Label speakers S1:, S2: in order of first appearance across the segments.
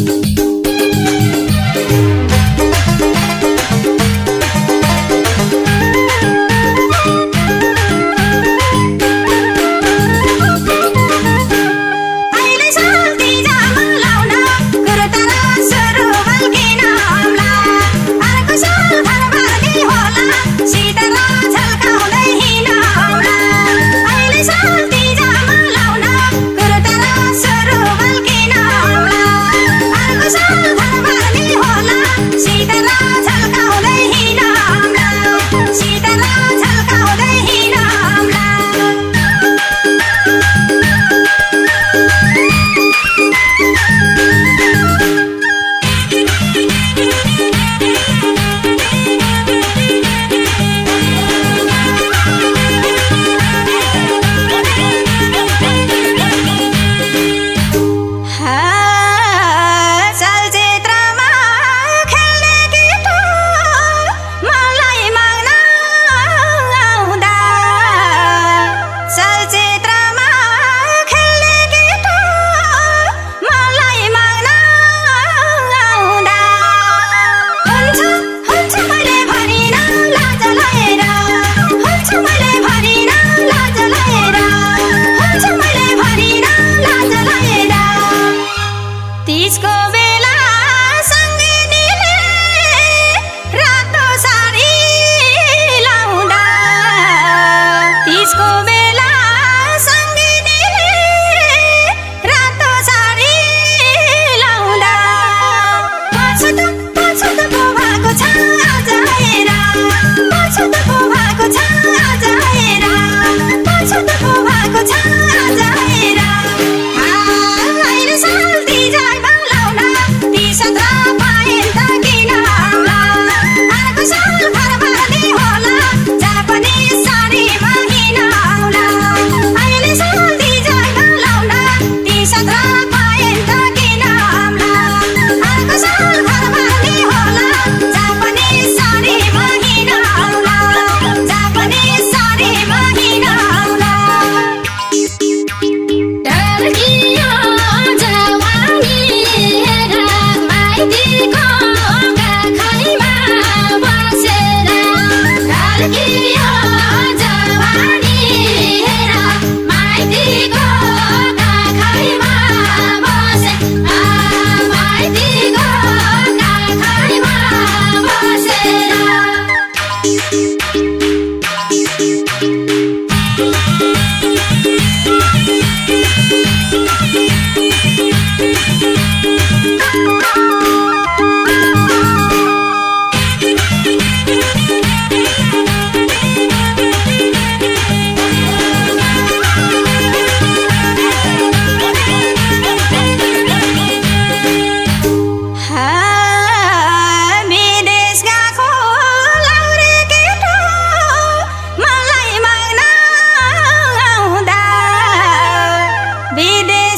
S1: Thank you.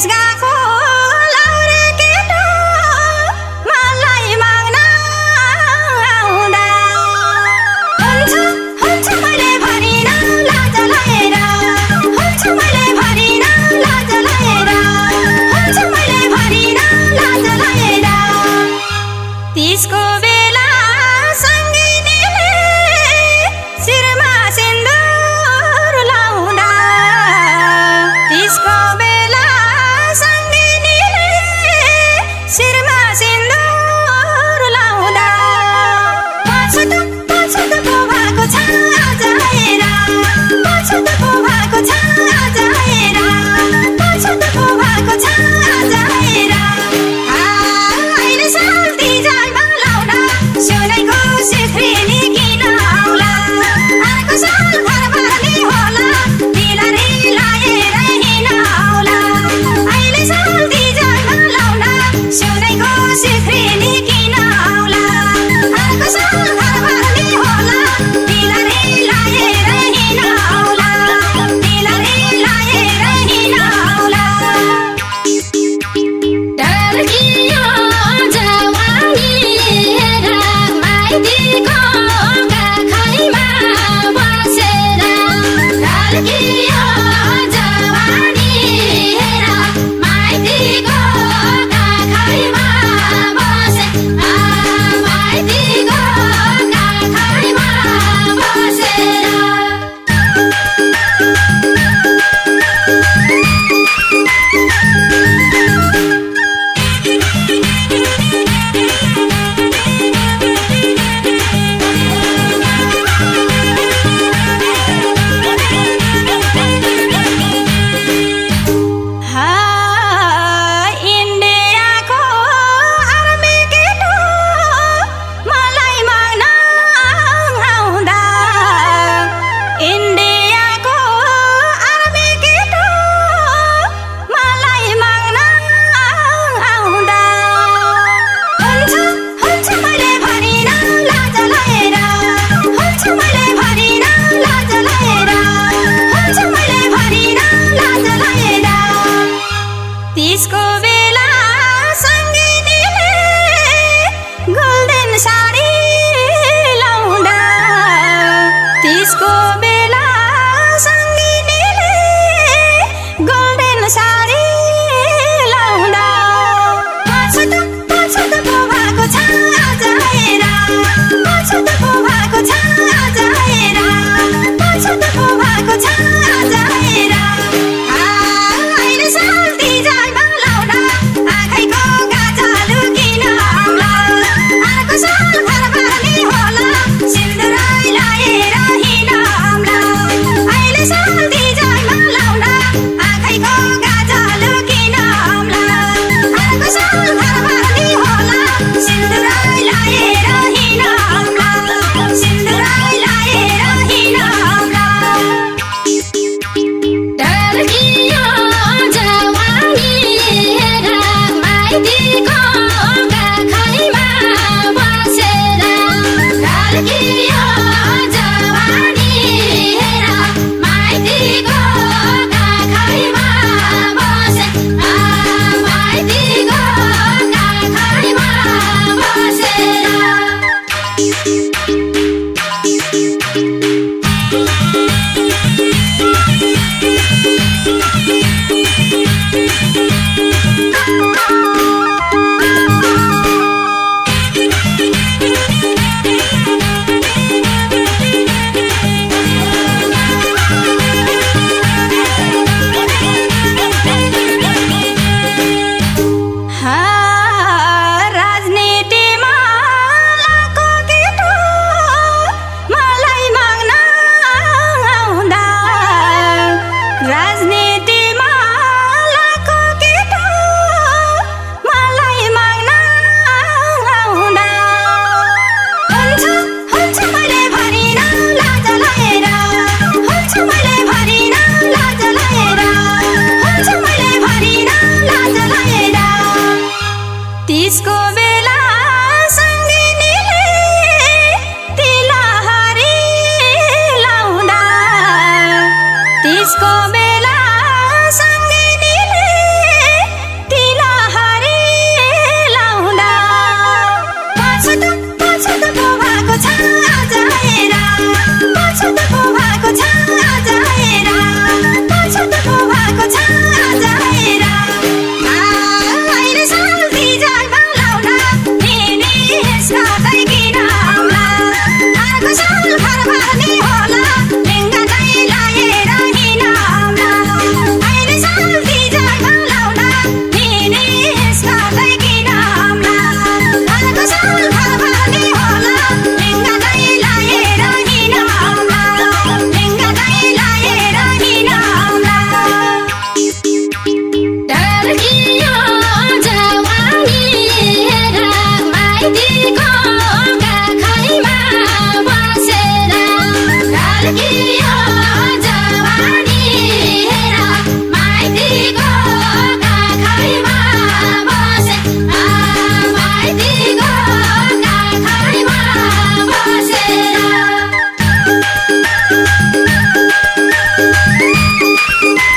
S1: desgajo.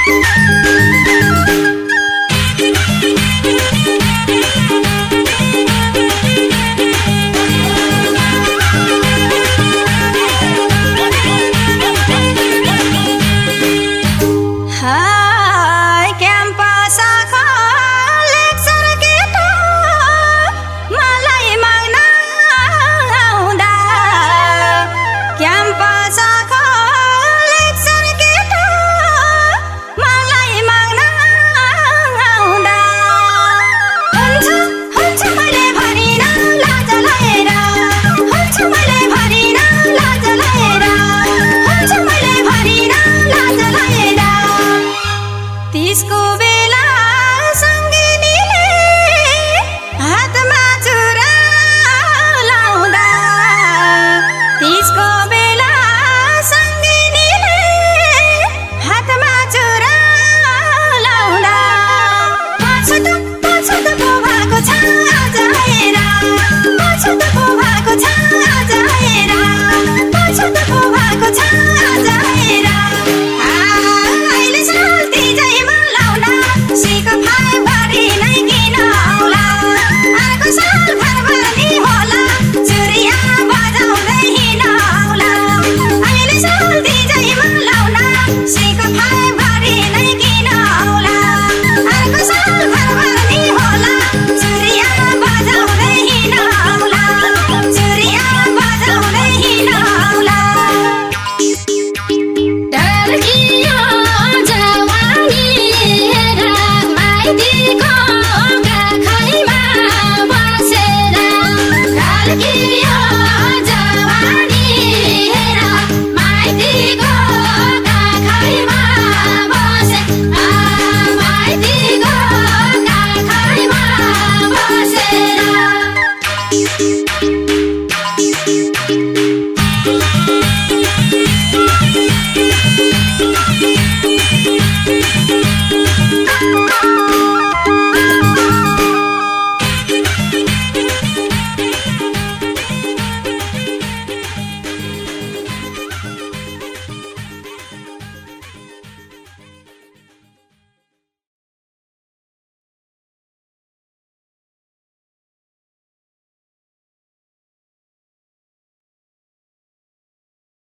S1: Música